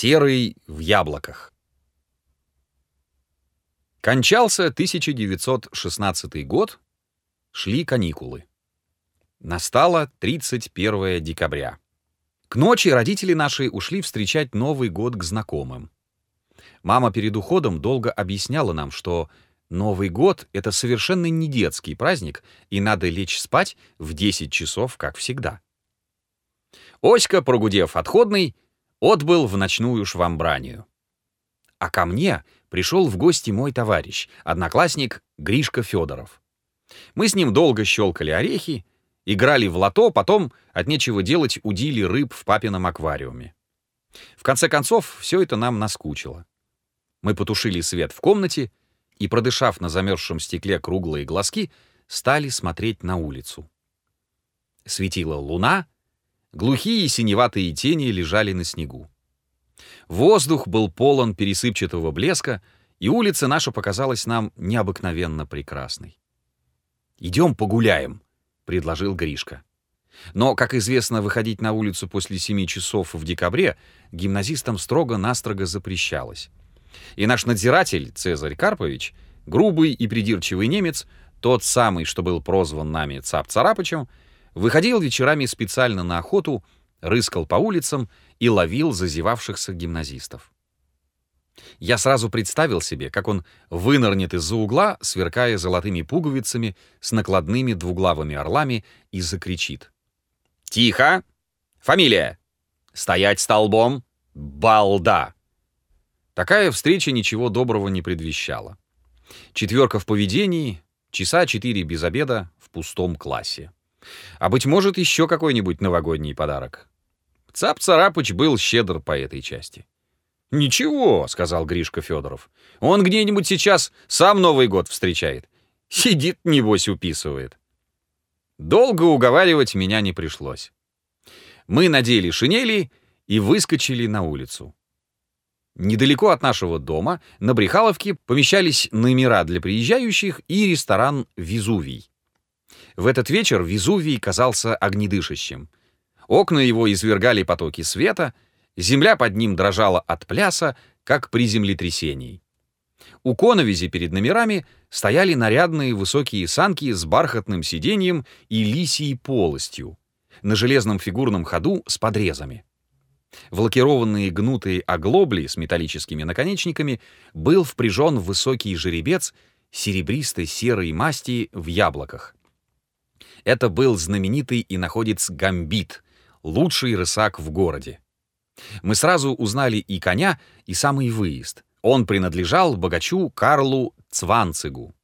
Серый в яблоках. Кончался 1916 год, шли каникулы. Настало 31 декабря. К ночи родители наши ушли встречать Новый год к знакомым. Мама перед уходом долго объясняла нам, что Новый год — это совершенно не детский праздник, и надо лечь спать в 10 часов, как всегда. Оська, прогудев отходный, отбыл в ночную швамбранию. А ко мне пришел в гости мой товарищ, одноклассник Гришка Федоров. Мы с ним долго щелкали орехи, играли в лото, потом от нечего делать удили рыб в папином аквариуме. В конце концов, все это нам наскучило. Мы потушили свет в комнате и, продышав на замерзшем стекле круглые глазки, стали смотреть на улицу. Светила луна, глухие синеватые тени лежали на снегу. Воздух был полон пересыпчатого блеска, и улица наша показалась нам необыкновенно прекрасной. «Идем погуляем», — предложил Гришка. Но, как известно, выходить на улицу после семи часов в декабре гимназистам строго-настрого запрещалось. И наш надзиратель, Цезарь Карпович, грубый и придирчивый немец, тот самый, что был прозван нами Цап-Царапычем, выходил вечерами специально на охоту, рыскал по улицам и ловил зазевавшихся гимназистов. Я сразу представил себе, как он вынырнет из-за угла, сверкая золотыми пуговицами с накладными двуглавыми орлами, и закричит. «Тихо! Фамилия! Стоять столбом! Балда!» Такая встреча ничего доброго не предвещала. Четверка в поведении, часа четыре без обеда в пустом классе. А быть может, еще какой-нибудь новогодний подарок. Цап-Царапыч был щедр по этой части. «Ничего», — сказал Гришка Федоров. «Он где-нибудь сейчас сам Новый год встречает. Сидит, небось, уписывает». Долго уговаривать меня не пришлось. Мы надели шинели и выскочили на улицу. Недалеко от нашего дома, на Брехаловке, помещались номера для приезжающих и ресторан «Везувий». В этот вечер Везувий казался огнедышащим. Окна его извергали потоки света, земля под ним дрожала от пляса, как при землетрясении. У коновизи перед номерами стояли нарядные высокие санки с бархатным сиденьем и лисией полостью, на железном фигурном ходу с подрезами. В лакированные гнутые оглобли с металлическими наконечниками был впряжен высокий жеребец серебристой серой масти в яблоках. Это был знаменитый и находец Гамбит, лучший рысак в городе. Мы сразу узнали и коня, и самый выезд. Он принадлежал богачу Карлу Цванцигу.